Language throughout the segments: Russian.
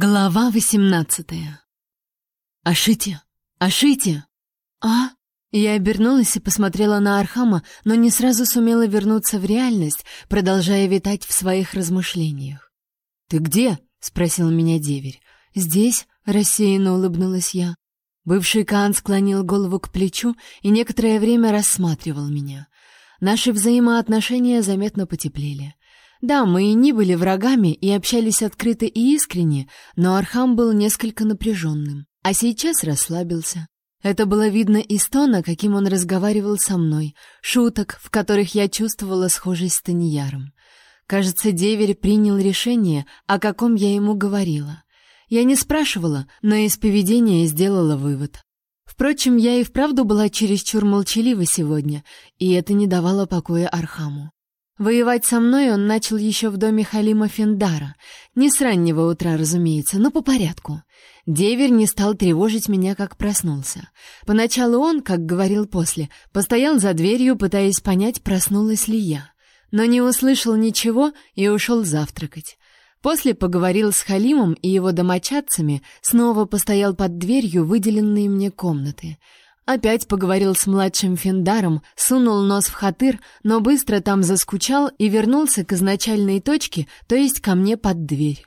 Глава восемнадцатая. «Ашите! Ашите!» «А?» Я обернулась и посмотрела на Архама, но не сразу сумела вернуться в реальность, продолжая витать в своих размышлениях. «Ты где?» — спросил меня деверь. «Здесь?» — рассеянно улыбнулась я. Бывший Каан склонил голову к плечу и некоторое время рассматривал меня. Наши взаимоотношения заметно потеплели. Да, мы и не были врагами и общались открыто и искренне, но Архам был несколько напряженным, а сейчас расслабился. Это было видно из тона, каким он разговаривал со мной, шуток, в которых я чувствовала схожесть с Таньяром. Кажется, деверь принял решение, о каком я ему говорила. Я не спрашивала, но из поведения сделала вывод. Впрочем, я и вправду была чересчур молчалива сегодня, и это не давало покоя Архаму. Воевать со мной он начал еще в доме Халима Финдара. Не с раннего утра, разумеется, но по порядку. Деверь не стал тревожить меня, как проснулся. Поначалу он, как говорил после, постоял за дверью, пытаясь понять, проснулась ли я. Но не услышал ничего и ушел завтракать. После поговорил с Халимом и его домочадцами, снова постоял под дверью выделенные мне комнаты — Опять поговорил с младшим Финдаром, сунул нос в хатыр, но быстро там заскучал и вернулся к изначальной точке, то есть ко мне под дверь.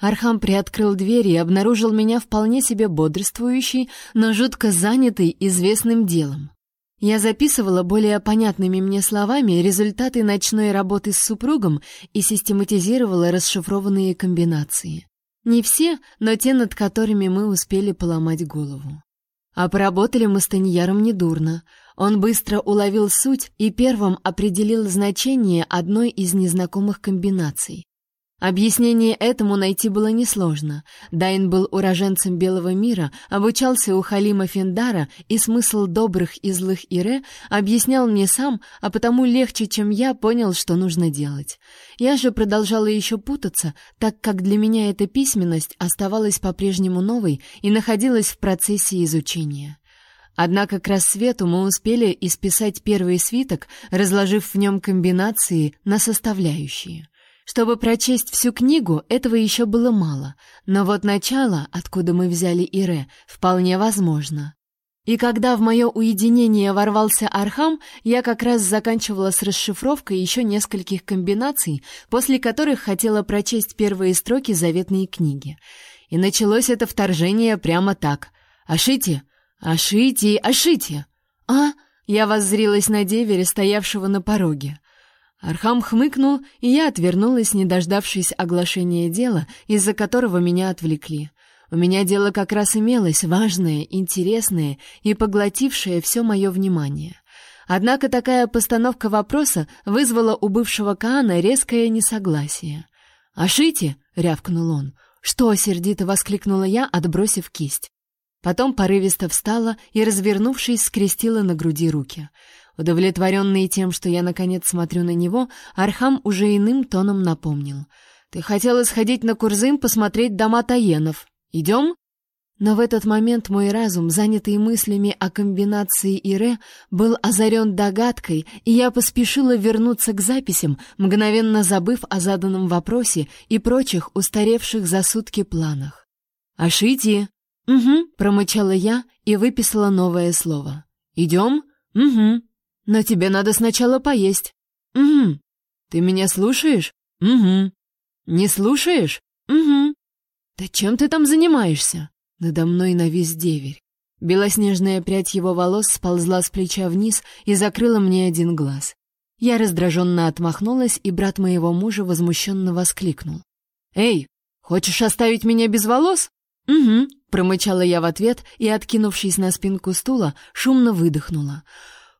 Архам приоткрыл дверь и обнаружил меня вполне себе бодрствующей, но жутко занятой известным делом. Я записывала более понятными мне словами результаты ночной работы с супругом и систематизировала расшифрованные комбинации. Не все, но те, над которыми мы успели поломать голову. А поработали мы с Таньяром недурно. Он быстро уловил суть и первым определил значение одной из незнакомых комбинаций. Объяснение этому найти было несложно. Дайн был уроженцем Белого мира, обучался у Халима Финдара, и смысл добрых и злых Ире объяснял мне сам, а потому легче, чем я, понял, что нужно делать. Я же продолжала еще путаться, так как для меня эта письменность оставалась по-прежнему новой и находилась в процессе изучения. Однако к рассвету мы успели исписать первый свиток, разложив в нем комбинации на составляющие. Чтобы прочесть всю книгу, этого еще было мало, но вот начало, откуда мы взяли Ире, вполне возможно. И когда в мое уединение ворвался Архам, я как раз заканчивала с расшифровкой еще нескольких комбинаций, после которых хотела прочесть первые строки заветной книги. И началось это вторжение прямо так. «Ашите! Ашите! Ашите!» «А?» Я воззрилась на деверя, стоявшего на пороге. Архам хмыкнул, и я отвернулась, не дождавшись оглашения дела, из-за которого меня отвлекли. У меня дело как раз имелось, важное, интересное и поглотившее все мое внимание. Однако такая постановка вопроса вызвала у бывшего Каана резкое несогласие. «Ашите!» — рявкнул он. «Что?» — сердито воскликнула я, отбросив кисть. Потом порывисто встала и, развернувшись, скрестила на груди руки — Удовлетворенный тем, что я наконец смотрю на него, Архам уже иным тоном напомнил. «Ты хотела сходить на Курзым посмотреть дома Таенов. Идем?» Но в этот момент мой разум, занятый мыслями о комбинации Ире, был озарен догадкой, и я поспешила вернуться к записям, мгновенно забыв о заданном вопросе и прочих устаревших за сутки планах. «Ашити!» «Угу», — промычала я и выписала новое слово. «Идем?» «Угу». Но тебе надо сначала поесть. Угу. Ты меня слушаешь? Угу. Не слушаешь? Угу. Да чем ты там занимаешься? Надо мной навис деверь. Белоснежная прядь его волос сползла с плеча вниз и закрыла мне один глаз. Я раздраженно отмахнулась, и брат моего мужа возмущенно воскликнул. «Эй, хочешь оставить меня без волос?» «Угу», — промычала я в ответ и, откинувшись на спинку стула, шумно выдохнула.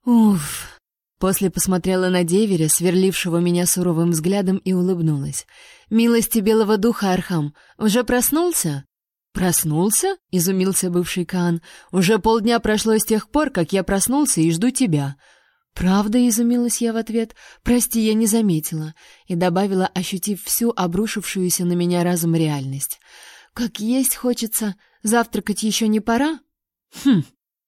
Уф. После посмотрела на деверя, сверлившего меня суровым взглядом, и улыбнулась. «Милости белого духа, Архам, уже проснулся?» «Проснулся?» — изумился бывший Каан. «Уже полдня прошло с тех пор, как я проснулся и жду тебя». «Правда?» — изумилась я в ответ. «Прости, я не заметила». И добавила, ощутив всю обрушившуюся на меня разум реальность. «Как есть хочется. Завтракать еще не пора?» «Хм,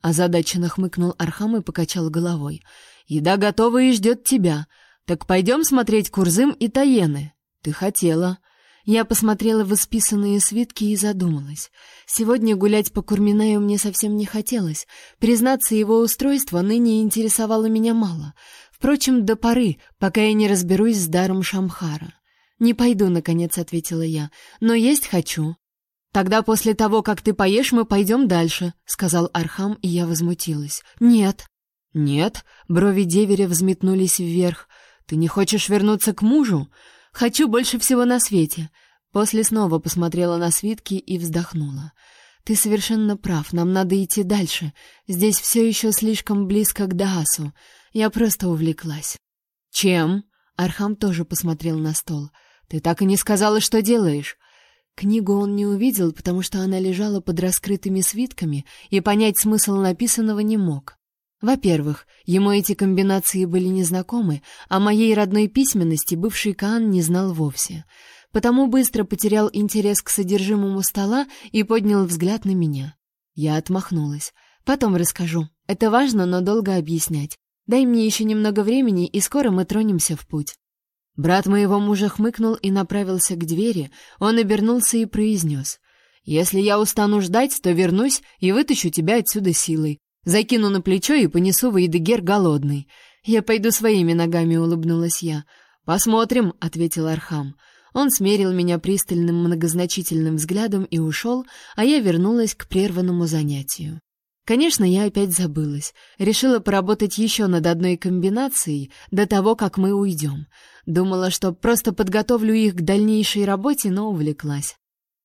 Озадаченно хмыкнул Архам и покачал головой. «Еда готова и ждет тебя. Так пойдем смотреть Курзым и Таены. Ты хотела». Я посмотрела в исписанные свитки и задумалась. Сегодня гулять по Курминаю мне совсем не хотелось. Признаться, его устройство ныне интересовало меня мало. Впрочем, до поры, пока я не разберусь с даром Шамхара. «Не пойду», — наконец ответила я, — «но есть хочу». «Тогда после того, как ты поешь, мы пойдем дальше», — сказал Архам, и я возмутилась. «Нет». «Нет?» — брови деверя взметнулись вверх. «Ты не хочешь вернуться к мужу?» Хочу больше всего на свете. После снова посмотрела на свитки и вздохнула. Ты совершенно прав, нам надо идти дальше. Здесь все еще слишком близко к Даасу. Я просто увлеклась. Чем? Архам тоже посмотрел на стол. Ты так и не сказала, что делаешь. Книгу он не увидел, потому что она лежала под раскрытыми свитками, и понять смысл написанного не мог. Во-первых, ему эти комбинации были незнакомы, а моей родной письменности бывший Каан не знал вовсе. Потому быстро потерял интерес к содержимому стола и поднял взгляд на меня. Я отмахнулась. Потом расскажу. Это важно, но долго объяснять. Дай мне еще немного времени, и скоро мы тронемся в путь. Брат моего мужа хмыкнул и направился к двери. Он обернулся и произнес. «Если я устану ждать, то вернусь и вытащу тебя отсюда силой. Закину на плечо и понесу в Эйдегер голодный. Я пойду своими ногами, улыбнулась я. Посмотрим, ответил Архам. Он смерил меня пристальным многозначительным взглядом и ушел, а я вернулась к прерванному занятию. Конечно, я опять забылась. Решила поработать еще над одной комбинацией до того, как мы уйдем. Думала, что просто подготовлю их к дальнейшей работе, но увлеклась.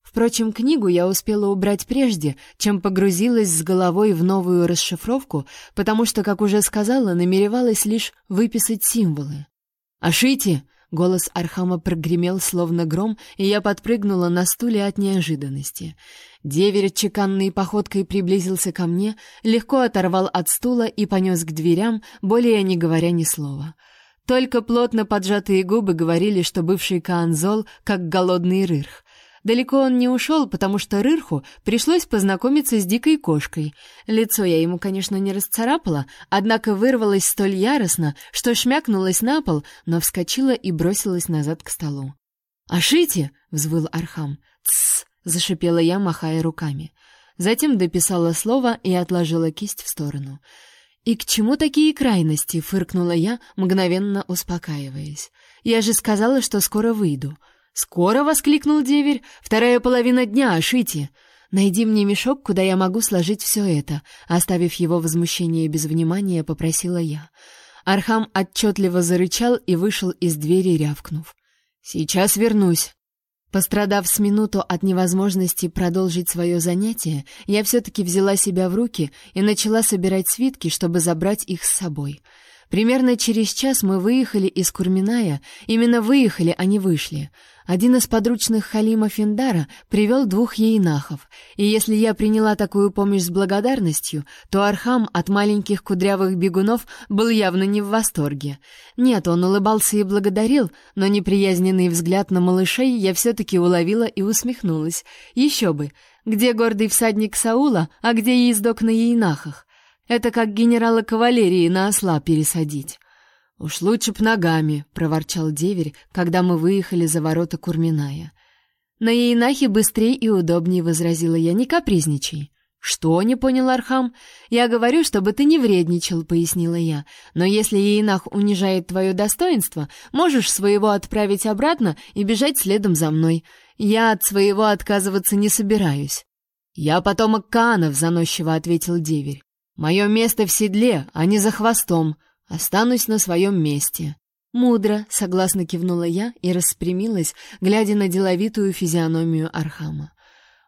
Впрочем, книгу я успела убрать прежде, чем погрузилась с головой в новую расшифровку, потому что, как уже сказала, намеревалась лишь выписать символы. «Ашите!» — голос Архама прогремел словно гром, и я подпрыгнула на стуле от неожиданности. Деверь чеканной походкой приблизился ко мне, легко оторвал от стула и понес к дверям, более не говоря ни слова. Только плотно поджатые губы говорили, что бывший Каанзол как голодный рырх, Далеко он не ушел, потому что Рырху пришлось познакомиться с дикой кошкой. Лицо я ему, конечно, не расцарапала, однако вырывалась столь яростно, что шмякнулась на пол, но вскочила и бросилась назад к столу. «Ашите!» — взвыл Архам. «Тссс!» — зашипела я, махая руками. Затем дописала слово и отложила кисть в сторону. «И к чему такие крайности?» — фыркнула я, мгновенно успокаиваясь. «Я же сказала, что скоро выйду». «Скоро!» — воскликнул деверь. «Вторая половина дня, Ашите!» «Найди мне мешок, куда я могу сложить все это», — оставив его возмущение без внимания, попросила я. Архам отчетливо зарычал и вышел из двери, рявкнув. «Сейчас вернусь». Пострадав с минуту от невозможности продолжить свое занятие, я все-таки взяла себя в руки и начала собирать свитки, чтобы забрать их с собой. Примерно через час мы выехали из Курминая, именно выехали, а не вышли. Один из подручных Халима Финдара привел двух ейнахов, и если я приняла такую помощь с благодарностью, то Архам от маленьких кудрявых бегунов был явно не в восторге. Нет, он улыбался и благодарил, но неприязненный взгляд на малышей я все-таки уловила и усмехнулась. Еще бы! Где гордый всадник Саула, а где ездок на ейнахах? Это как генерала кавалерии на осла пересадить. «Уж лучше б ногами», — проворчал деверь, когда мы выехали за ворота Курминая. «На Ейнахе быстрее и удобнее», — возразила я, — «не капризничай». «Что?» — не понял Архам. «Я говорю, чтобы ты не вредничал», — пояснила я. «Но если Ейнах унижает твое достоинство, можешь своего отправить обратно и бежать следом за мной. Я от своего отказываться не собираюсь». «Я потомок Каанов», — заносчиво ответил деверь. «Мое место в седле, а не за хвостом. Останусь на своем месте. Мудро, согласно кивнула я и распрямилась, глядя на деловитую физиономию Архама.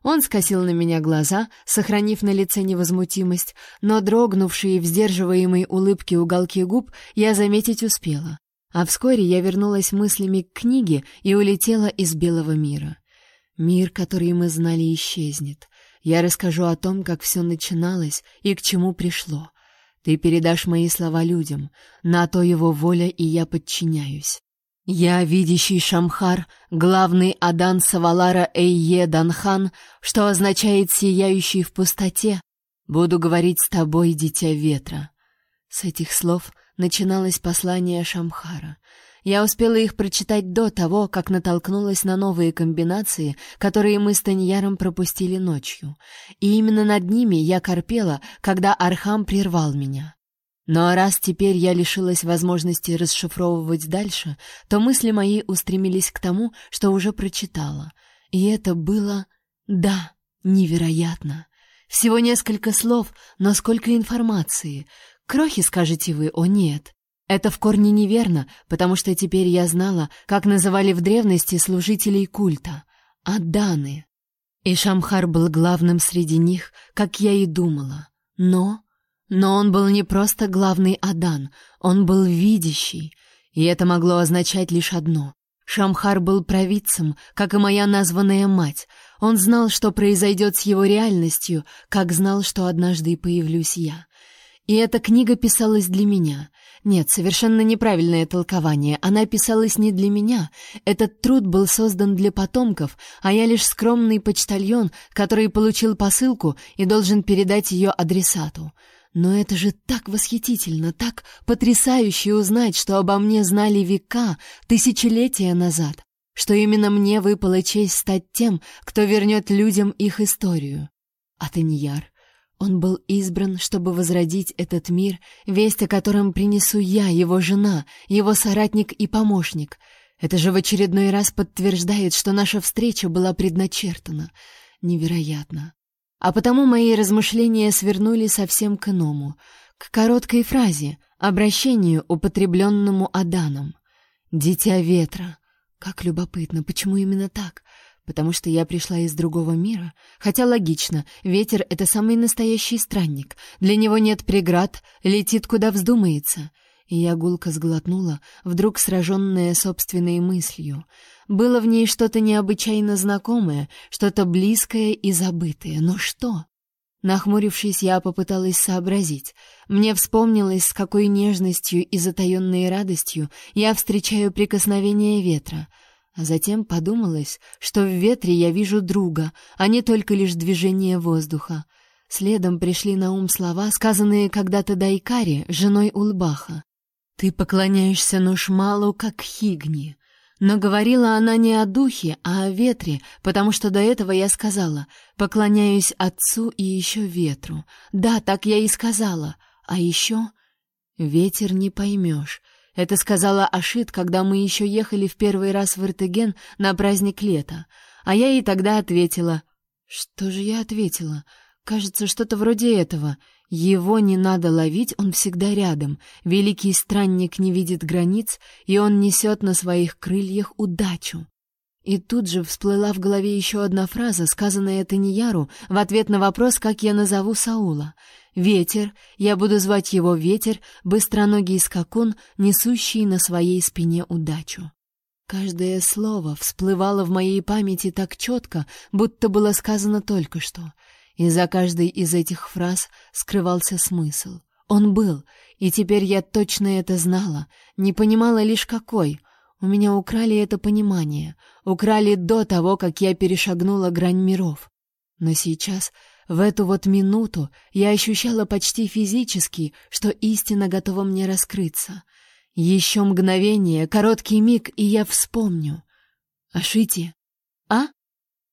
Он скосил на меня глаза, сохранив на лице невозмутимость, но дрогнувшие в сдерживаемой улыбке уголки губ я заметить успела. А вскоре я вернулась мыслями к книге и улетела из белого мира. Мир, который мы знали, исчезнет. Я расскажу о том, как все начиналось и к чему пришло. Ты передашь мои слова людям, на то его воля, и я подчиняюсь. Я, видящий Шамхар, главный Адан Савалара Эйе Данхан, что означает «сияющий в пустоте», буду говорить с тобой, дитя ветра. С этих слов начиналось послание Шамхара. Я успела их прочитать до того, как натолкнулась на новые комбинации, которые мы с Таньяром пропустили ночью. И именно над ними я корпела, когда Архам прервал меня. Но раз теперь я лишилась возможности расшифровывать дальше, то мысли мои устремились к тому, что уже прочитала. И это было... да, невероятно. Всего несколько слов, но сколько информации. Крохи, скажете вы, о нет. Это в корне неверно, потому что теперь я знала, как называли в древности служителей культа — Аданы. И Шамхар был главным среди них, как я и думала. Но но он был не просто главный Адан, он был видящий, и это могло означать лишь одно. Шамхар был провидцем, как и моя названная мать. Он знал, что произойдет с его реальностью, как знал, что однажды появлюсь я. И эта книга писалась для меня. Нет, совершенно неправильное толкование. Она писалась не для меня. Этот труд был создан для потомков, а я лишь скромный почтальон, который получил посылку и должен передать ее адресату. Но это же так восхитительно, так потрясающе узнать, что обо мне знали века, тысячелетия назад, что именно мне выпала честь стать тем, кто вернет людям их историю. А Таньяр, он был избран, чтобы возродить этот мир, весть о котором принесу я, его жена, его соратник и помощник. Это же в очередной раз подтверждает, что наша встреча была предначертана. Невероятно. А потому мои размышления свернули совсем к иному, к короткой фразе, обращению, употребленному Аданом. «Дитя ветра». Как любопытно, почему именно так? Потому что я пришла из другого мира? Хотя логично, ветер — это самый настоящий странник. Для него нет преград, летит куда вздумается. И я гулко сглотнула, вдруг сраженная собственной мыслью — было в ней что-то необычайно знакомое, что-то близкое и забытое. Но что? Нахмурившись, я попыталась сообразить. Мне вспомнилось, с какой нежностью и затаенной радостью я встречаю прикосновение ветра. А затем подумалось, что в ветре я вижу друга, а не только лишь движение воздуха. Следом пришли на ум слова, сказанные когда-то Дайкаре, женой Улбаха. «Ты поклоняешься Нушмалу, как Хигни». Но говорила она не о духе, а о ветре, потому что до этого я сказала «поклоняюсь отцу и еще ветру». Да, так я и сказала. А еще «ветер не поймешь». Это сказала Ашит, когда мы еще ехали в первый раз в Иртеген на праздник лета. А я ей тогда ответила. Что же я ответила? Кажется, что-то вроде этого. Его не надо ловить, он всегда рядом. Великий странник не видит границ, и он несет на своих крыльях удачу. И тут же всплыла в голове еще одна фраза, сказанная Таньяру в ответ на вопрос, как я назову Саула. «Ветер, я буду звать его Ветер, быстроногий скакун, несущий на своей спине удачу». Каждое слово всплывало в моей памяти так четко, будто было сказано только что — и за каждой из этих фраз скрывался смысл. Он был, и теперь я точно это знала, не понимала лишь какой. У меня украли это понимание, украли до того, как я перешагнула грань миров. Но сейчас, в эту вот минуту, я ощущала почти физически, что истина готова мне раскрыться. Еще мгновение, короткий миг, и я вспомню. Ашити? А?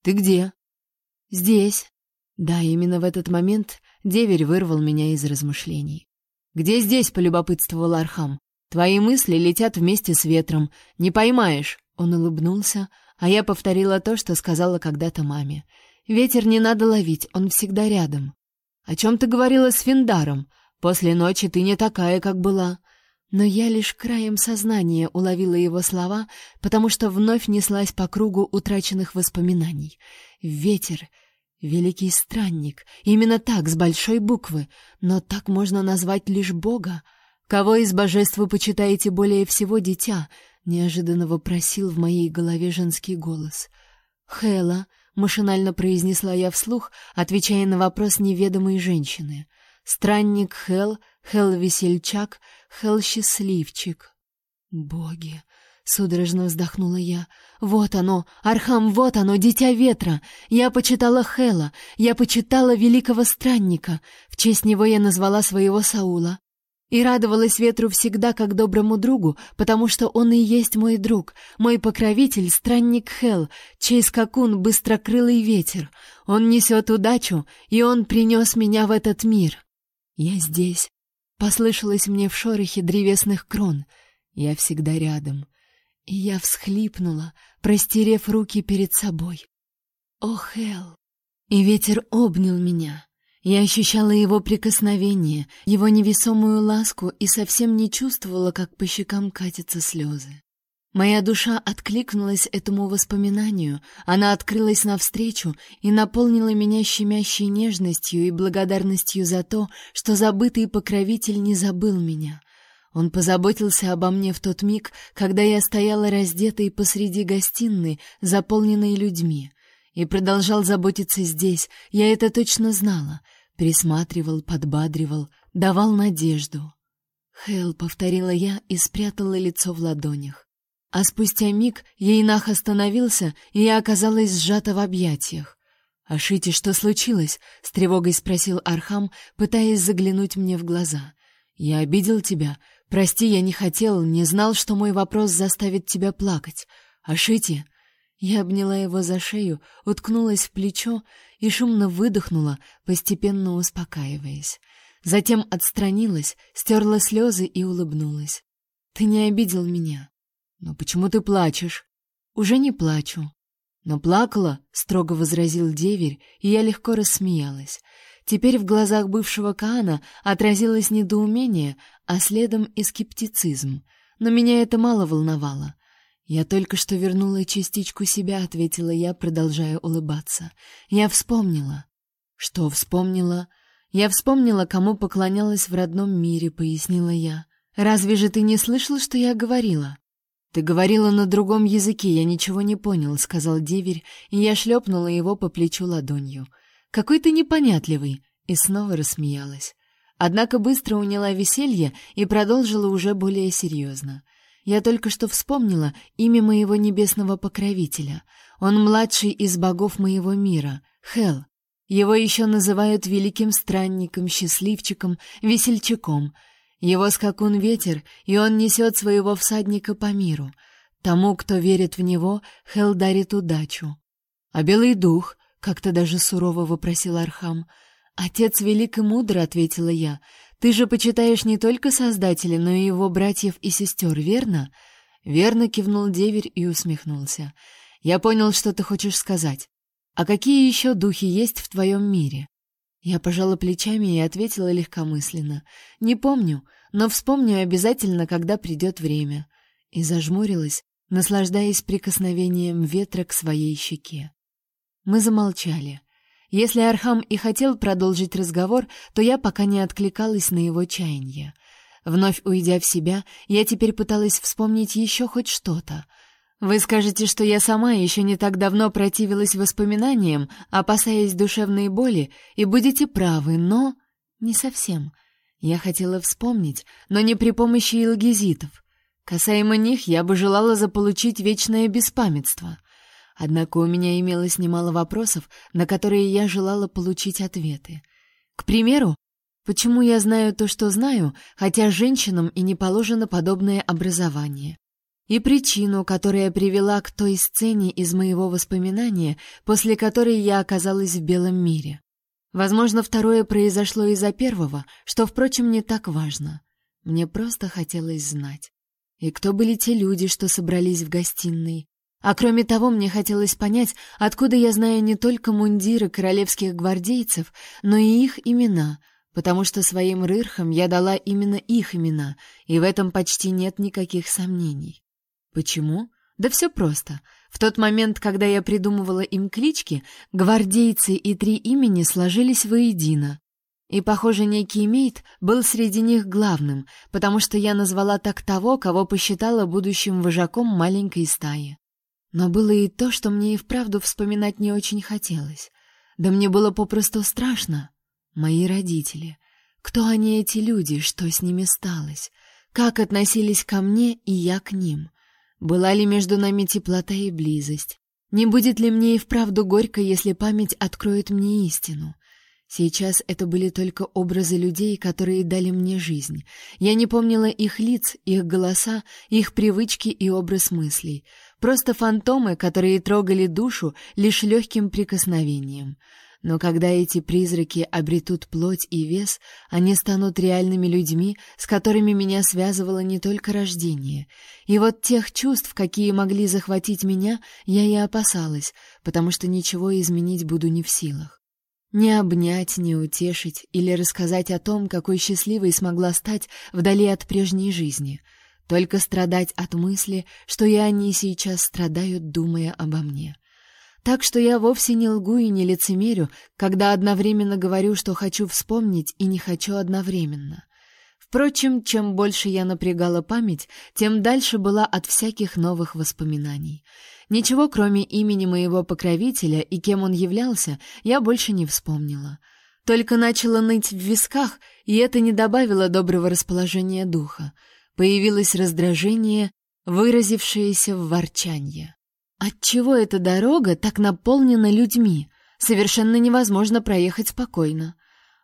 Ты где? Здесь. Да, именно в этот момент деверь вырвал меня из размышлений. «Где здесь?» — полюбопытствовал Архам. «Твои мысли летят вместе с ветром. Не поймаешь!» Он улыбнулся, а я повторила то, что сказала когда-то маме. «Ветер не надо ловить, он всегда рядом». «О чем ты говорила с Финдаром? После ночи ты не такая, как была». Но я лишь краем сознания уловила его слова, потому что вновь неслась по кругу утраченных воспоминаний. Ветер, Великий странник, именно так, с большой буквы, но так можно назвать лишь Бога. Кого из божеств вы почитаете более всего, дитя? Неожиданно вопросил в моей голове женский голос. Хела, машинально произнесла я вслух, отвечая на вопрос неведомой женщины. Странник Хел, Хел весельчак, Хел счастливчик. Боги, Судорожно вздохнула я. Вот оно, Архам, вот оно, дитя ветра. Я почитала Хела, я почитала великого странника. В честь него я назвала своего Саула. И радовалась ветру всегда как доброму другу, потому что он и есть мой друг, мой покровитель, странник Хел, чей скакун быстрокрылый ветер. Он несет удачу, и он принес меня в этот мир. Я здесь. Послышалось мне в шорохе древесных крон. Я всегда рядом. И я всхлипнула, простерев руки перед собой. О, Хел! И ветер обнял меня. Я ощущала его прикосновение, его невесомую ласку и совсем не чувствовала, как по щекам катятся слезы. Моя душа откликнулась этому воспоминанию, она открылась навстречу и наполнила меня щемящей нежностью и благодарностью за то, что забытый покровитель не забыл меня. Он позаботился обо мне в тот миг, когда я стояла раздетой посреди гостиной, заполненной людьми. И продолжал заботиться здесь, я это точно знала. Присматривал, подбадривал, давал надежду. «Хелл», — повторила я и спрятала лицо в ладонях. А спустя миг Ейнах остановился, и я оказалась сжата в объятиях. «Ашити, что случилось?» — с тревогой спросил Архам, пытаясь заглянуть мне в глаза. «Я обидел тебя. Прости, я не хотел, не знал, что мой вопрос заставит тебя плакать. Ашити...» Я обняла его за шею, уткнулась в плечо и шумно выдохнула, постепенно успокаиваясь. Затем отстранилась, стерла слезы и улыбнулась. «Ты не обидел меня». «Но почему ты плачешь?» «Уже не плачу». «Но плакала?» — строго возразил деверь, и я легко рассмеялась. Теперь в глазах бывшего Каана отразилось недоумение, а следом и скептицизм. Но меня это мало волновало. «Я только что вернула частичку себя», — ответила я, продолжая улыбаться. «Я вспомнила». «Что вспомнила?» «Я вспомнила, кому поклонялась в родном мире», — пояснила я. «Разве же ты не слышал, что я говорила?» «Ты говорила на другом языке, я ничего не понял», — сказал деверь, и я шлепнула его по плечу ладонью. «Какой ты непонятливый!» И снова рассмеялась. Однако быстро уняла веселье и продолжила уже более серьезно. Я только что вспомнила имя моего небесного покровителя. Он младший из богов моего мира, Хел. Его еще называют великим странником, счастливчиком, весельчаком. Его скакун ветер, и он несет своего всадника по миру. Тому, кто верит в него, Хел дарит удачу. А белый дух, как-то даже сурово вопросил Архам. Отец велик и мудр, ответила я. Ты же почитаешь не только Создателя, но и его братьев и сестер, верно? Верно кивнул деверь и усмехнулся. Я понял, что ты хочешь сказать. А какие еще духи есть в твоем мире? Я пожала плечами и ответила легкомысленно: "Не помню, но вспомню обязательно, когда придет время". И зажмурилась, наслаждаясь прикосновением ветра к своей щеке. Мы замолчали. Если Архам и хотел продолжить разговор, то я пока не откликалась на его чаяние. Вновь уйдя в себя, я теперь пыталась вспомнить еще хоть что-то. Вы скажете, что я сама еще не так давно противилась воспоминаниям, опасаясь душевной боли, и будете правы, но... Не совсем. Я хотела вспомнить, но не при помощи илгизитов. Касаемо них, я бы желала заполучить вечное беспамятство — Однако у меня имелось немало вопросов, на которые я желала получить ответы. К примеру, почему я знаю то, что знаю, хотя женщинам и не положено подобное образование? И причину, которая привела к той сцене из моего воспоминания, после которой я оказалась в белом мире. Возможно, второе произошло из-за первого, что, впрочем, не так важно. Мне просто хотелось знать. И кто были те люди, что собрались в гостиной? А кроме того, мне хотелось понять, откуда я знаю не только мундиры королевских гвардейцев, но и их имена, потому что своим рырхам я дала именно их имена, и в этом почти нет никаких сомнений. Почему? Да все просто. В тот момент, когда я придумывала им клички, гвардейцы и три имени сложились воедино. И, похоже, некий Мейт был среди них главным, потому что я назвала так того, кого посчитала будущим вожаком маленькой стаи. Но было и то, что мне и вправду вспоминать не очень хотелось. Да мне было попросту страшно. Мои родители. Кто они, эти люди, что с ними сталось? Как относились ко мне и я к ним? Была ли между нами теплота и близость? Не будет ли мне и вправду горько, если память откроет мне истину? Сейчас это были только образы людей, которые дали мне жизнь. Я не помнила их лиц, их голоса, их привычки и образ мыслей. Просто фантомы, которые трогали душу лишь легким прикосновением. Но когда эти призраки обретут плоть и вес, они станут реальными людьми, с которыми меня связывало не только рождение. И вот тех чувств, какие могли захватить меня, я и опасалась, потому что ничего изменить буду не в силах. Не обнять, не утешить или рассказать о том, какой счастливой смогла стать вдали от прежней жизни. Только страдать от мысли, что и они сейчас страдают, думая обо мне. Так что я вовсе не лгу и не лицемерю, когда одновременно говорю, что хочу вспомнить и не хочу одновременно. Впрочем, чем больше я напрягала память, тем дальше была от всяких новых воспоминаний. Ничего, кроме имени моего покровителя и кем он являлся, я больше не вспомнила. Только начала ныть в висках, и это не добавило доброго расположения духа. Появилось раздражение, выразившееся в ворчанье. Отчего эта дорога так наполнена людьми? Совершенно невозможно проехать спокойно.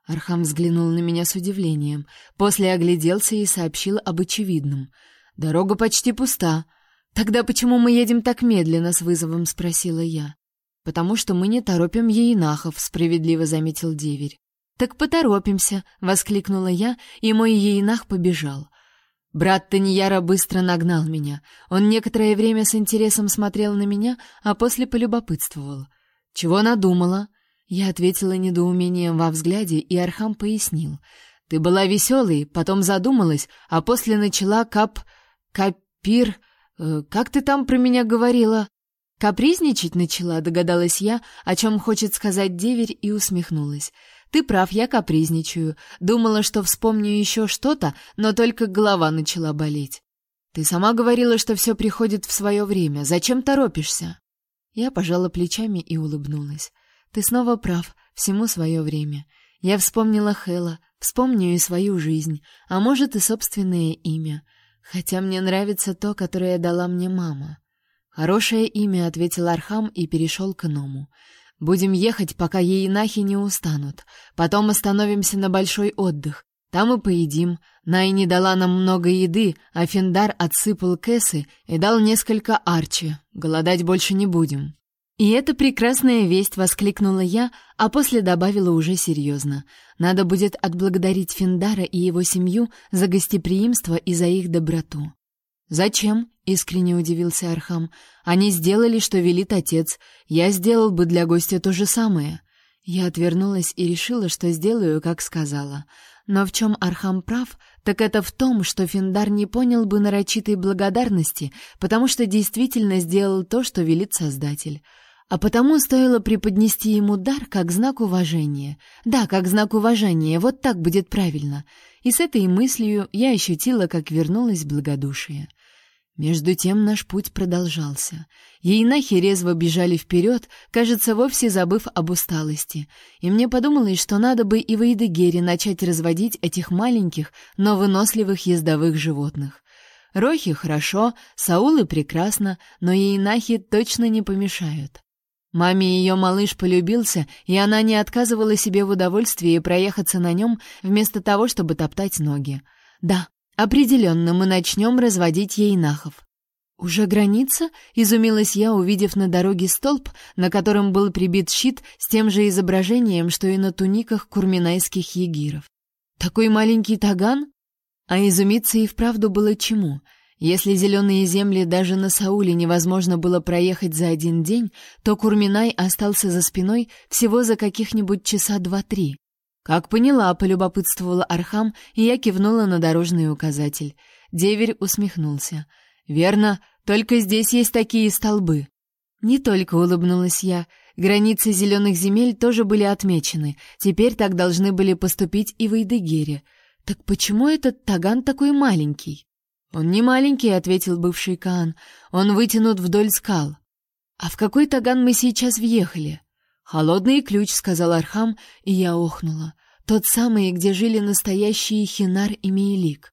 Архам взглянул на меня с удивлением, после огляделся и сообщил об очевидном. Дорога почти пуста. Тогда почему мы едем так медленно, с вызовом спросила я. Потому что мы не торопим Ейнахов, справедливо заметил деверь. Так поторопимся, воскликнула я, и мой Ейнах побежал. Брат Таньяра быстро нагнал меня. Он некоторое время с интересом смотрел на меня, а после полюбопытствовал. «Чего надумала?» Я ответила недоумением во взгляде, и Архам пояснил. «Ты была веселой, потом задумалась, а после начала кап... капир... Э, как ты там про меня говорила?» «Капризничать начала», — догадалась я, о чем хочет сказать деверь, и усмехнулась. Ты прав, я капризничаю. Думала, что вспомню еще что-то, но только голова начала болеть. Ты сама говорила, что все приходит в свое время. Зачем торопишься? Я пожала плечами и улыбнулась. Ты снова прав, всему свое время. Я вспомнила Хела, вспомню и свою жизнь, а может и собственное имя. Хотя мне нравится то, которое дала мне мама. Хорошее имя, ответил Архам и перешел к иному. Будем ехать, пока ейнахи не устанут. Потом остановимся на большой отдых. Там и поедим. Най не дала нам много еды, а Финдар отсыпал кэсы и дал несколько арчи. Голодать больше не будем. И это прекрасная весть, воскликнула я, а после добавила уже серьезно. Надо будет отблагодарить Финдара и его семью за гостеприимство и за их доброту. Зачем? искренне удивился Архам. Они сделали, что велит отец. Я сделал бы для гостя то же самое. Я отвернулась и решила, что сделаю, как сказала. Но в чем Архам прав, так это в том, что Финдар не понял бы нарочитой благодарности, потому что действительно сделал то, что велит Создатель. А потому стоило преподнести ему дар как знак уважения. Да, как знак уважения, вот так будет правильно. И с этой мыслью я ощутила, как вернулось благодушие. Между тем наш путь продолжался. Ейнахи резво бежали вперед, кажется, вовсе забыв об усталости. И мне подумалось, что надо бы и в Эйдегере начать разводить этих маленьких, но выносливых ездовых животных. Рохи хорошо, Саулы прекрасно, но Ейнахи точно не помешают. Маме ее малыш полюбился, и она не отказывала себе в удовольствии проехаться на нем вместо того, чтобы топтать ноги. Да, определенно мы начнем разводить ейнахов. Уже граница? изумилась я, увидев на дороге столб, на котором был прибит щит с тем же изображением, что и на туниках курминайских ягиров. Такой маленький таган? А изумиться и вправду было чему? Если зеленые земли даже на Сауле невозможно было проехать за один день, то Курминай остался за спиной всего за каких-нибудь часа два-три. Как поняла, полюбопытствовала Архам, и я кивнула на дорожный указатель. Деверь усмехнулся. Верно, только здесь есть такие столбы. Не только улыбнулась я. Границы зеленых земель тоже были отмечены. Теперь так должны были поступить и в Айдыгере. Так почему этот таган такой маленький? «Он не маленький», — ответил бывший Каан. «Он вытянут вдоль скал». «А в какой таган мы сейчас въехали?» «Холодный ключ», — сказал Архам, и я охнула. «Тот самый, где жили настоящие Хинар и Мейлик».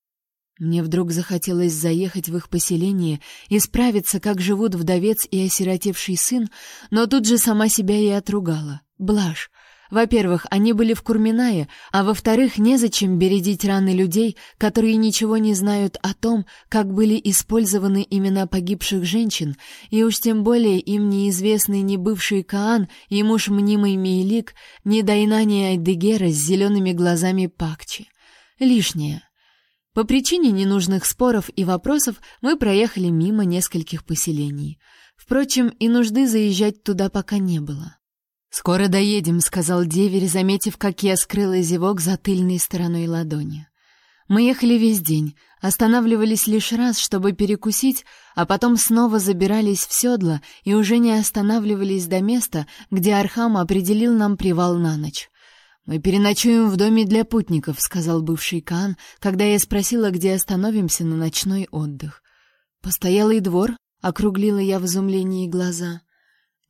Мне вдруг захотелось заехать в их поселение и справиться, как живут вдовец и осиротевший сын, но тут же сама себя и отругала. Блажь. Во-первых, они были в Курминае, а во-вторых, незачем бередить раны людей, которые ничего не знают о том, как были использованы имена погибших женщин, и уж тем более им неизвестный ни бывший Каан и муж мнимый Мейлик, ни Дайнани Айдыгера с зелеными глазами Пакчи. Лишнее. По причине ненужных споров и вопросов мы проехали мимо нескольких поселений. Впрочем, и нужды заезжать туда пока не было. «Скоро доедем», — сказал деверь, заметив, как я скрыла зевок за тыльной стороной ладони. Мы ехали весь день, останавливались лишь раз, чтобы перекусить, а потом снова забирались в седло и уже не останавливались до места, где Архам определил нам привал на ночь. «Мы переночуем в доме для путников», — сказал бывший Каан, когда я спросила, где остановимся на ночной отдых. «Постоялый двор?» — округлила я в изумлении глаза.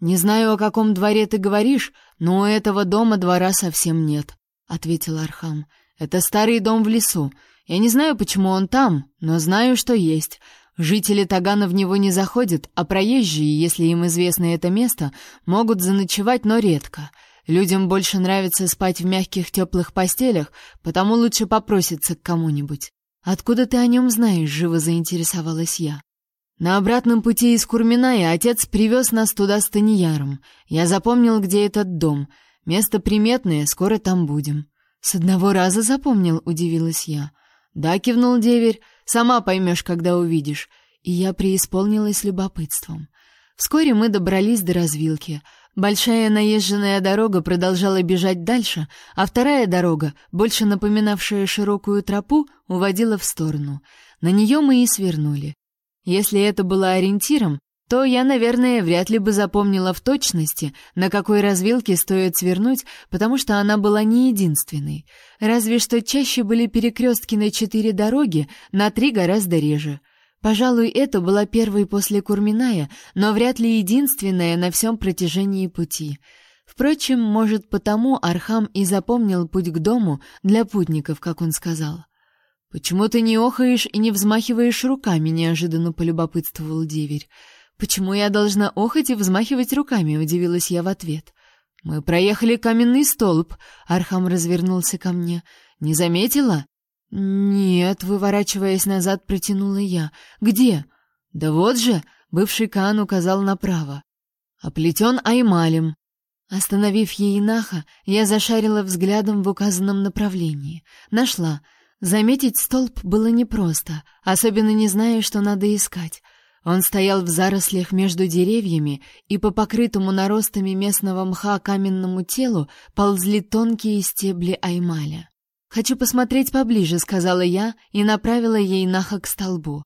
«Не знаю, о каком дворе ты говоришь, но у этого дома двора совсем нет», — ответил Архам. «Это старый дом в лесу. Я не знаю, почему он там, но знаю, что есть. Жители Тагана в него не заходят, а проезжие, если им известно это место, могут заночевать, но редко. Людям больше нравится спать в мягких теплых постелях, потому лучше попроситься к кому-нибудь. Откуда ты о нем знаешь?» — живо заинтересовалась я. На обратном пути из Курминая отец привез нас туда с Таньяром. Я запомнил, где этот дом. Место приметное, скоро там будем. С одного раза запомнил, удивилась я. Да, кивнул деверь, сама поймешь, когда увидишь. И я преисполнилась любопытством. Вскоре мы добрались до развилки. Большая наезженная дорога продолжала бежать дальше, а вторая дорога, больше напоминавшая широкую тропу, уводила в сторону. На нее мы и свернули. Если это было ориентиром, то я, наверное, вряд ли бы запомнила в точности, на какой развилке стоит свернуть, потому что она была не единственной. Разве что чаще были перекрестки на четыре дороги, на три гораздо реже. Пожалуй, это была первой после Курминая, но вряд ли единственная на всем протяжении пути. Впрочем, может, потому Архам и запомнил путь к дому для путников, как он сказал. «Почему ты не охаешь и не взмахиваешь руками?» — неожиданно полюбопытствовал деверь. «Почему я должна охать и взмахивать руками?» — удивилась я в ответ. «Мы проехали каменный столб», — Архам развернулся ко мне. «Не заметила?» «Нет», — выворачиваясь назад, протянула я. «Где?» «Да вот же», — бывший Каан указал направо. «Оплетен аймалем». Остановив Ейнаха, я зашарила взглядом в указанном направлении. Нашла — Заметить столб было непросто, особенно не зная, что надо искать. Он стоял в зарослях между деревьями, и по покрытому наростами местного мха каменному телу ползли тонкие стебли аймаля. «Хочу посмотреть поближе», — сказала я и направила Ейнаха к столбу.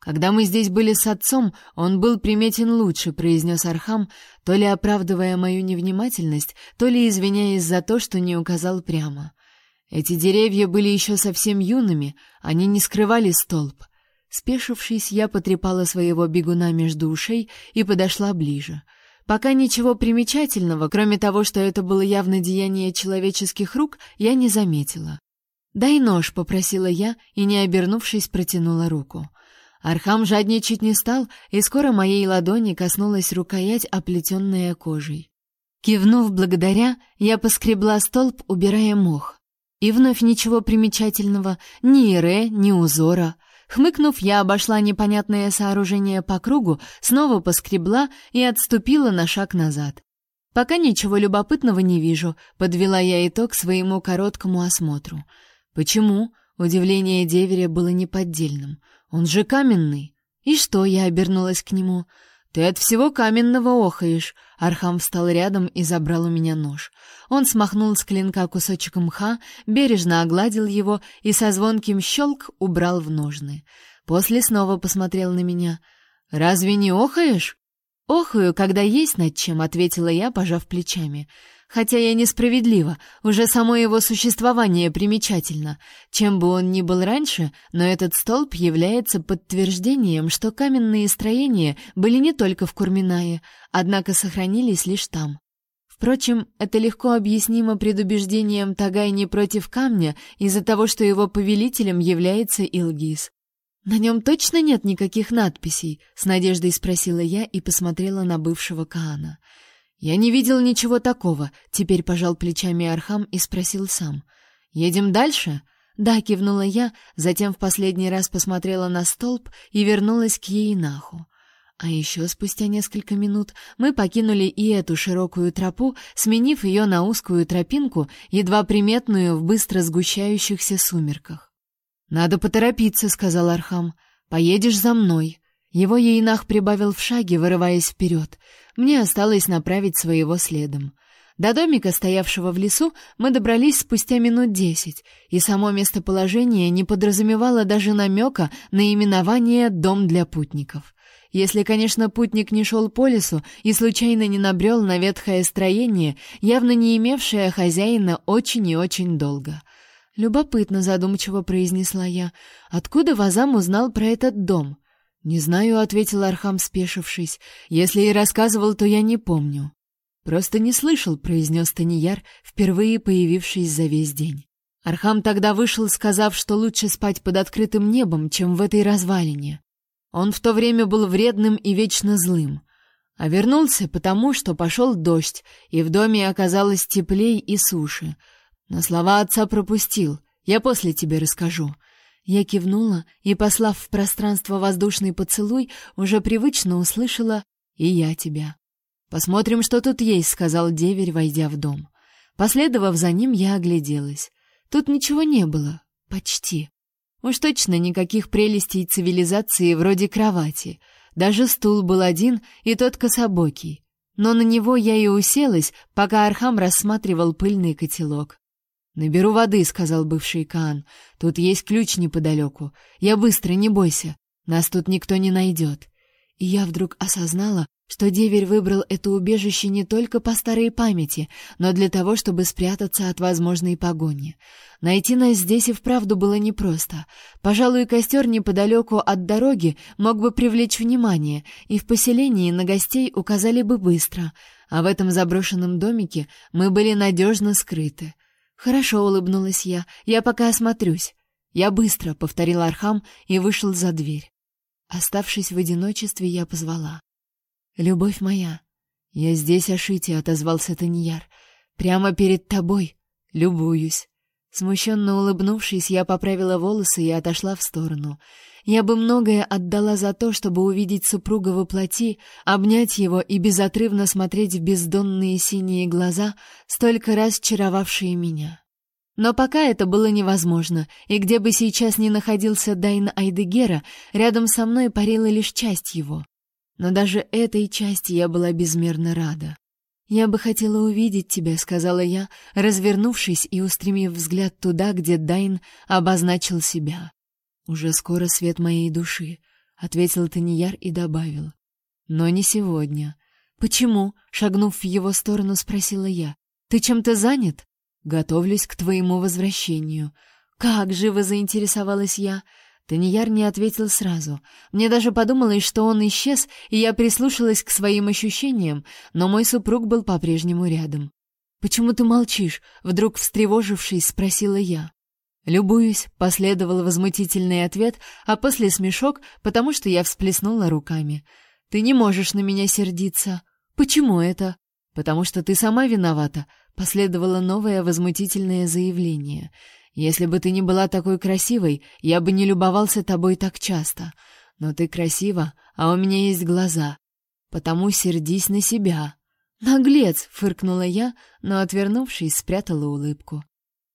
«Когда мы здесь были с отцом, он был приметен лучше», — произнес Архам, то ли оправдывая мою невнимательность, то ли извиняясь за то, что не указал прямо. Эти деревья были еще совсем юными, они не скрывали столб. Спешившись, я потрепала своего бегуна между ушей и подошла ближе. Пока ничего примечательного, кроме того, что это было явно деяние человеческих рук, я не заметила. «Дай нож», — попросила я и, не обернувшись, протянула руку. Архам жадничать не стал, и скоро моей ладони коснулась рукоять, оплетенная кожей. Кивнув благодаря, я поскребла столб, убирая мох. И вновь ничего примечательного, ни ире, ни узора. Хмыкнув, я обошла непонятное сооружение по кругу, снова поскребла и отступила на шаг назад. Пока ничего любопытного не вижу, подвела я итог своему короткому осмотру. Почему? Удивление деверя было неподдельным. Он же каменный. И что? Я обернулась к нему. «Ты от всего каменного охаешь!» Архам встал рядом и забрал у меня нож. Он смахнул с клинка кусочек мха, бережно огладил его и со звонким щелк убрал в ножны. После снова посмотрел на меня. «Разве не охаешь?» «Охаю, когда есть над чем», — ответила я, пожав плечами. Хотя я несправедлива, уже само его существование примечательно. Чем бы он ни был раньше, но этот столб является подтверждением, что каменные строения были не только в Курминае, однако сохранились лишь там. Впрочем, это легко объяснимо предубеждением Тагайни против камня из-за того, что его повелителем является Илгиз. «На нем точно нет никаких надписей?» — с надеждой спросила я и посмотрела на бывшего Каана. Я не видел ничего такого, теперь пожал плечами Архам и спросил сам. Едем дальше? Да, кивнула я, затем в последний раз посмотрела на столб и вернулась к Ейнаху. А еще спустя несколько минут мы покинули и эту широкую тропу, сменив ее на узкую тропинку, едва приметную в быстро сгущающихся сумерках. «Надо поторопиться», — сказал Архам. «Поедешь за мной». Его Ейнах прибавил в шаге, вырываясь вперед. Мне осталось направить своего следом. До домика, стоявшего в лесу, мы добрались спустя минут десять, и само местоположение не подразумевало даже намека на именование «дом для путников». Если, конечно, путник не шел по лесу и случайно не набрел на ветхое строение, явно не имевшее хозяина очень и очень долго. Любопытно задумчиво произнесла я. Откуда Вазам узнал про этот дом? Не знаю, ответил Архам, спешившись. Если и рассказывал, то я не помню. Просто не слышал, произнес Танияр, впервые появившись за весь день. Архам тогда вышел, сказав, что лучше спать под открытым небом, чем в этой развалине. Он в то время был вредным и вечно злым. А вернулся потому, что пошел дождь, и в доме оказалось теплей и суше. Но слова отца пропустил. Я после тебе расскажу. Я кивнула и, послав в пространство воздушный поцелуй, уже привычно услышала «И я тебя». «Посмотрим, что тут есть», — сказал деверь, войдя в дом. Последовав за ним, я огляделась. Тут ничего не было. Почти. Уж точно никаких прелестей цивилизации вроде кровати. Даже стул был один, и тот кособокий. Но на него я и уселась, пока Архам рассматривал пыльный котелок. «Наберу воды», — сказал бывший Каан. «Тут есть ключ неподалеку. Я быстро, не бойся. Нас тут никто не найдет». И я вдруг осознала, что деверь выбрал это убежище не только по старой памяти, но для того, чтобы спрятаться от возможной погони. Найти нас здесь и вправду было непросто. Пожалуй, костер неподалеку от дороги мог бы привлечь внимание, и в поселении на гостей указали бы быстро, а в этом заброшенном домике мы были надежно скрыты. «Хорошо», — улыбнулась я, — «я пока осмотрюсь». «Я быстро», — повторил Архам и вышел за дверь. Оставшись в одиночестве, я позвала. «Любовь моя!» «Я здесь, Ашити», — отозвался Таньяр. «Прямо перед тобой. Любуюсь». Смущенно улыбнувшись, я поправила волосы и отошла в сторону. Я бы многое отдала за то, чтобы увидеть супруга во плоти, обнять его и безотрывно смотреть в бездонные синие глаза, столько раз чаровавшие меня. Но пока это было невозможно, и где бы сейчас ни находился Дайн Айдегера, рядом со мной парила лишь часть его. Но даже этой части я была безмерно рада. «Я бы хотела увидеть тебя», — сказала я, развернувшись и устремив взгляд туда, где Дайн обозначил себя. «Уже скоро свет моей души», — ответил Таньяр и добавил. «Но не сегодня». «Почему?» — шагнув в его сторону, спросила я. «Ты чем-то занят?» «Готовлюсь к твоему возвращению». «Как живо заинтересовалась я!» Таньяр не ответил сразу. Мне даже подумалось, что он исчез, и я прислушалась к своим ощущениям, но мой супруг был по-прежнему рядом. «Почему ты молчишь?» — вдруг встревожившись, спросила я. «Любуюсь», — последовал возмутительный ответ, а после смешок, потому что я всплеснула руками. «Ты не можешь на меня сердиться». «Почему это?» «Потому что ты сама виновата», — последовало новое возмутительное заявление. Если бы ты не была такой красивой, я бы не любовался тобой так часто. Но ты красива, а у меня есть глаза. Потому сердись на себя. Наглец, фыркнула я, но отвернувшись, спрятала улыбку.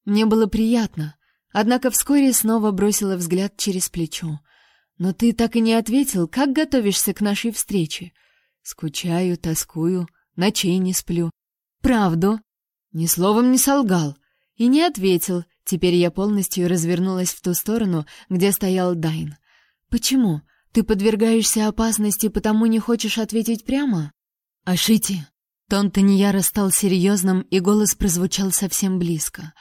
Мне было приятно, однако вскоре снова бросила взгляд через плечо. Но ты так и не ответил, как готовишься к нашей встрече? Скучаю, тоскую, ночей не сплю. Правду? Ни словом не солгал и не ответил, Теперь я полностью развернулась в ту сторону, где стоял Дайн. «Почему? Ты подвергаешься опасности, потому не хочешь ответить прямо?» «Ашити!» Тон Таньяра стал серьезным, и голос прозвучал совсем близко.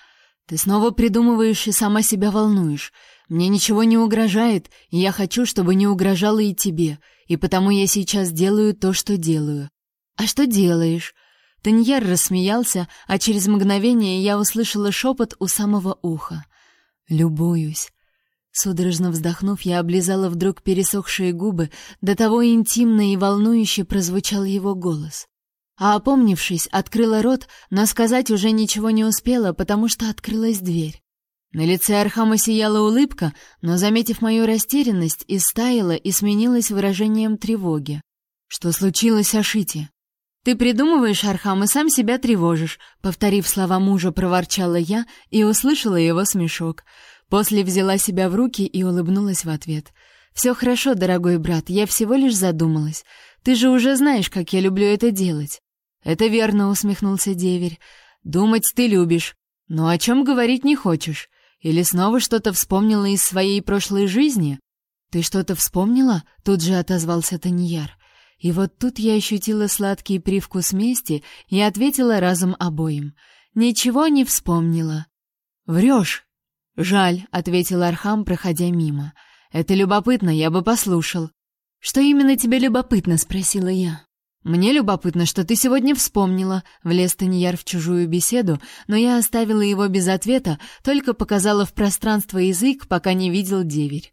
«Ты снова придумываешь и сама себя волнуешь. Мне ничего не угрожает, и я хочу, чтобы не угрожало и тебе, и потому я сейчас делаю то, что делаю». «А что делаешь?» Таньяр рассмеялся, а через мгновение я услышала шепот у самого уха. «Любуюсь». Судорожно вздохнув, я облизала вдруг пересохшие губы, до того интимно и волнующе прозвучал его голос. А опомнившись, открыла рот, но сказать уже ничего не успела, потому что открылась дверь. На лице Архама сияла улыбка, но, заметив мою растерянность, истаяла и сменилась выражением тревоги. «Что случилось, Ашити?» «Ты придумываешь, Архам, и сам себя тревожишь», — повторив слова мужа, проворчала я и услышала его смешок. После взяла себя в руки и улыбнулась в ответ. «Все хорошо, дорогой брат, я всего лишь задумалась. Ты же уже знаешь, как я люблю это делать». «Это верно», — усмехнулся деверь. «Думать ты любишь, но о чем говорить не хочешь. Или снова что-то вспомнила из своей прошлой жизни?» «Ты что-то вспомнила?» — тут же отозвался Таньяр. И вот тут я ощутила сладкий привкус мести и ответила разом обоим. «Ничего не вспомнила». «Врешь!» «Жаль», — ответил Архам, проходя мимо. «Это любопытно, я бы послушал». «Что именно тебе любопытно?» — спросила я. «Мне любопытно, что ты сегодня вспомнила», — влез Таньяр в чужую беседу, но я оставила его без ответа, только показала в пространство язык, пока не видел деверь.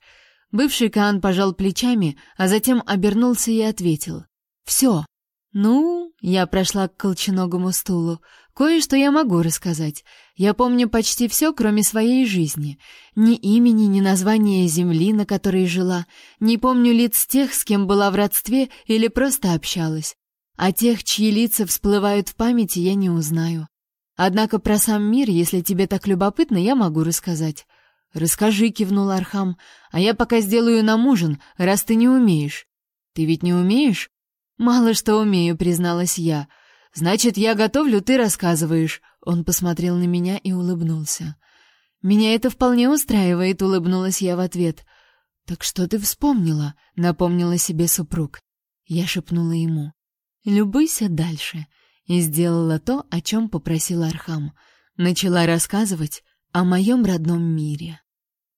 Бывший Каан пожал плечами, а затем обернулся и ответил. «Все. Ну, я прошла к колченогому стулу. Кое-что я могу рассказать. Я помню почти все, кроме своей жизни. Ни имени, ни названия земли, на которой жила. Не помню лиц тех, с кем была в родстве или просто общалась. А тех, чьи лица всплывают в памяти, я не узнаю. Однако про сам мир, если тебе так любопытно, я могу рассказать. «Расскажи», — кивнул Архам, — «а я пока сделаю нам ужин, раз ты не умеешь». «Ты ведь не умеешь?» «Мало что умею», — призналась я. «Значит, я готовлю, ты рассказываешь». Он посмотрел на меня и улыбнулся. «Меня это вполне устраивает», — улыбнулась я в ответ. «Так что ты вспомнила?» — напомнил о себе супруг. Я шепнула ему. «Любуйся дальше», и сделала то, о чем попросил Архам. Начала рассказывать о моем родном мире.